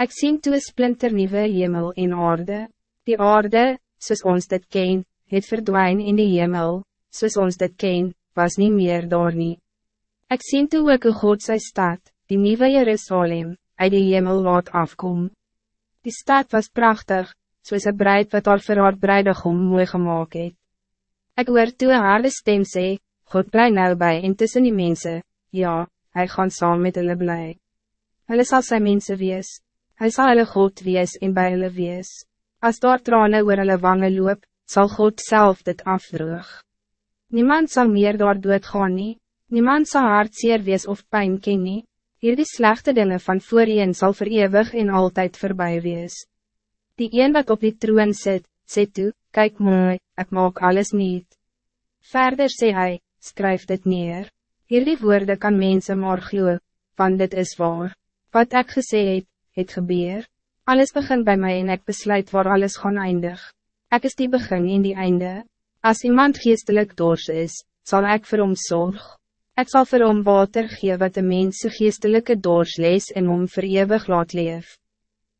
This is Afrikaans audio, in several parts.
Ik zie toe een splinternieuwe hemel in aarde. Die aarde, soos ons dit ken, het verdwijn in die hemel, soos ons dit ken, was niet meer daar nie. Ek sien toe ook een God sy stad, die nieuwe Jerusalem, uit die hemel laat afkom. Die stad was prachtig, soos een bruid wat al vir haar bruidegom mooi gemaakt het. Ek hoor toe een harde stem sê, God bly nou bij en tussen die mensen, ja, hij gaan saam met hulle bly. Hulle sal sy mense wees, hy sal hulle God wees en by hulle wees. As daar trane oor hulle wange loop, zal God zelf dit afdroog. Niemand zal meer daar doodgaan nie, niemand zal hartseer wees of pijn ken nie, hier die slechte dingen van voorheen zal verewig en altijd voorbij wees. Die een wat op die troon zit, sê toe, kijk mooi, ik maak alles niet. Verder sê hy, skryf dit neer, hier die woorde kan mensen maar glo, want dit is waar. Wat ik gesê het, het gebeur, alles begint bij mij en ik besluit waar alles gaan eindig. Ik is die begin in die einde. Als iemand geestelijk doors is, zal ik voor hom zorg. Ik zal voor hom water gee wat de mensen geestelijke doors lees en hom verewig laat leef.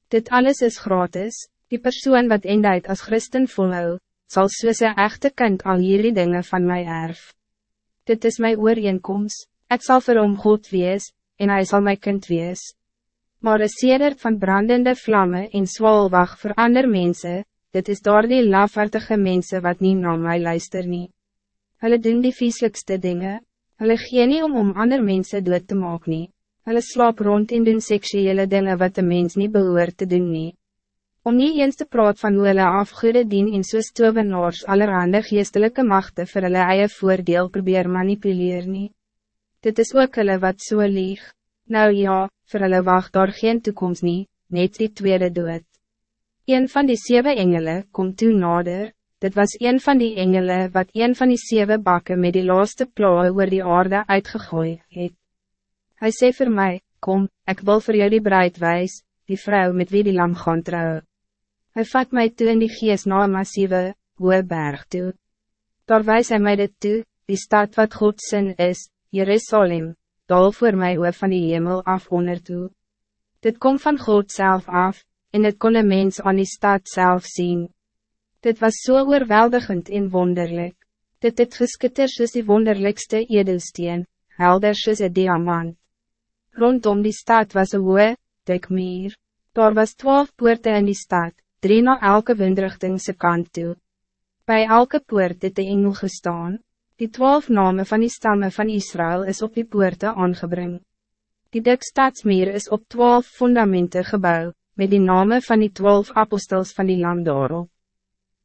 Dit alles is gratis, die persoon wat eenduid als christen volhou, zal soos een echte kind al hierdie dingen van mij erf. Dit is mijn ooreenkomst, ik zal voor hom God wees, en hij zal mijn kind wees. Maar een sedert van brandende vlammen in zwalwag voor andere mensen, dit is door die laafhartige mensen wat niet naar mij luister nie. Hulle doen die vieslikste dingen, hulle gee nie om om ander mensen dood te maak nie, hulle slaap rond in doen seksuele dingen wat de mens niet behoort te doen nie. Om niet eens te praat van hoe hulle afgoede dien en soos tovenaars allerhande geestelike machte vir hulle eie voordeel probeer manipuleer nie. Dit is ook hulle wat so lieg. Nou ja, vir hulle wacht daar geen toekomst nie, net die tweede dood. Een van die zeven engelen komt toen nader, dit was een van die engelen wat een van die zeven bakken met die laaste plooi oor die aarde uitgegooid het. Hij zei voor mij, kom, ik wil voor jullie bruid wijs, die vrouw met wie die lam gaan trouwen. Hij vat mij toe in die geest na een massieve, hoge berg toe. Daar wijs hij mij dit toe, die stad wat Gods zin is, Jerusalem, dal voor mij oor van die hemel af onder toe. Dit komt van God zelf af, en het kon een mens aan die stad zelf zien. Dit was zo so oorweldigend en wonderlijk. Dit het geskitter soos die wonderlijkste edelsteen, helder soos een diamant. Rondom die stad was een hoë, dik meer. Daar was twaalf poorten in die stad, drie na elke windrichtingse kant toe. Bij elke poort het de engel gestaan. Die twaalf namen van die stammen van Israël is op die poorten aangebring. Die dik stadsmeer is op twaalf fundamenten gebouwd met die namen van die twaalf apostels van die land daarop.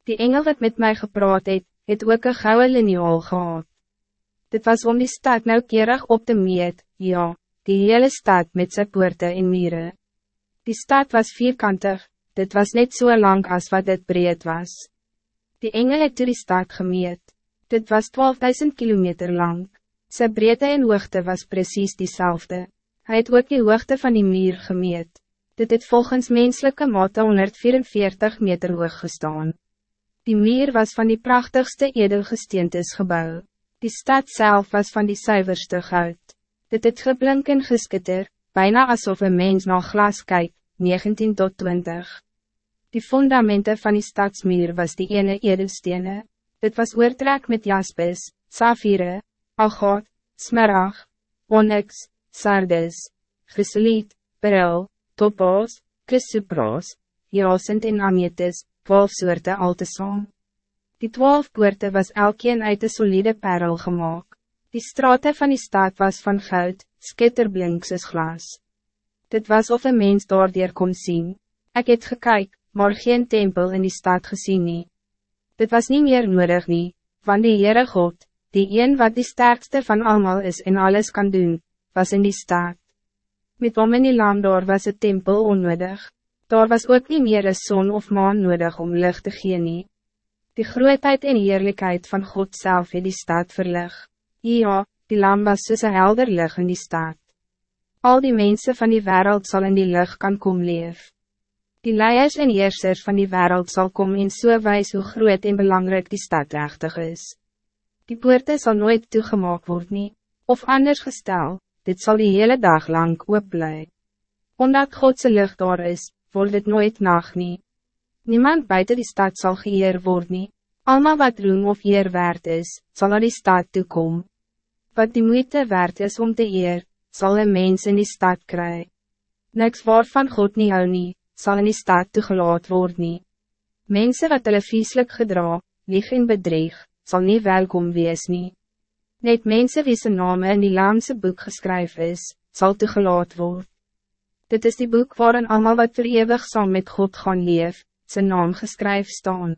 Die engel wat met mij gepraat het, het ook een gouden lineaal gehad. Dit was om die stad nauwkeurig op te meet, ja, die hele stad met zijn poorten en mieren. Die stad was vierkantig, dit was net zo so lang als wat het breed was. Die engel het die stad gemeet, dit was 12.000 kilometer lang. Zijn breedte en hoogte was precies diezelfde. Hij het ook die hoogte van die muur gemeet. Dit het volgens menselijke mate 144 meter hoog gestaan. Die meer was van die prachtigste edelgesteentes gebouw. Die stad zelf was van die zuiverste goud. Dit het geblink en geskitter, bijna alsof een mens na glas kijkt, 19 tot 20. Die fundamenten van die stadsmuur was die ene edelstene. Dit was oortrek met jaspis, safire, agat, smerag, onyx, sardes, chrysoliet, beryl, topaas, chrysopraas, jasint en ametis, twaalf soorte al te saam. Die twaalf poorte was elkeen uit een solide perl gemaakt. Die straten van die stad was van goud, skitterblinks is glas. Dit was of een mens daardoor kon zien. Ik het gekyk, maar geen tempel in die stad gezien nie. Dit was niet meer nodig nie, want die Heere God, die een wat die sterkste van allemaal is en alles kan doen, was in die stad. Met om in die land daar was het tempel onnodig. Daar was ook niet meer een zon of maan nodig om lucht te gee nie. Die grootheid en eerlijkheid van God zelf in die stad verlig. Ja, die lam was soos een helder lig in die stad. Al die mensen van die wereld zal in die lucht kan kom leef. Die leiers en heersers van die wereld zal komen in so wijs hoe groot en belangrijk die stad rechtig is. Die poorte zal nooit toegemaakt worden, of anders gesteld dit zal die hele dag lang oop bly. Omdat Godse lucht daar is, wordt het nooit nacht nie. Niemand buiten die stad zal geëer worden. nie. Alma wat roem of eer waard is, zal naar die stad toekom. Wat die moeite waard is om te eer, zal een mens in die stad krijgen. Niks waarvan God niet hou nie, sal in die stad toegelaat word nie. Mense wat hulle vieslik gedra, lieg en bedreig, sal nie welkom wees nie. Net mense wie sy name in die Laamse boek geskryf is, sal toegelaat word. Dit is die boek waarin allemaal wat verewig saam met God gaan leef, zijn naam geskryf staan.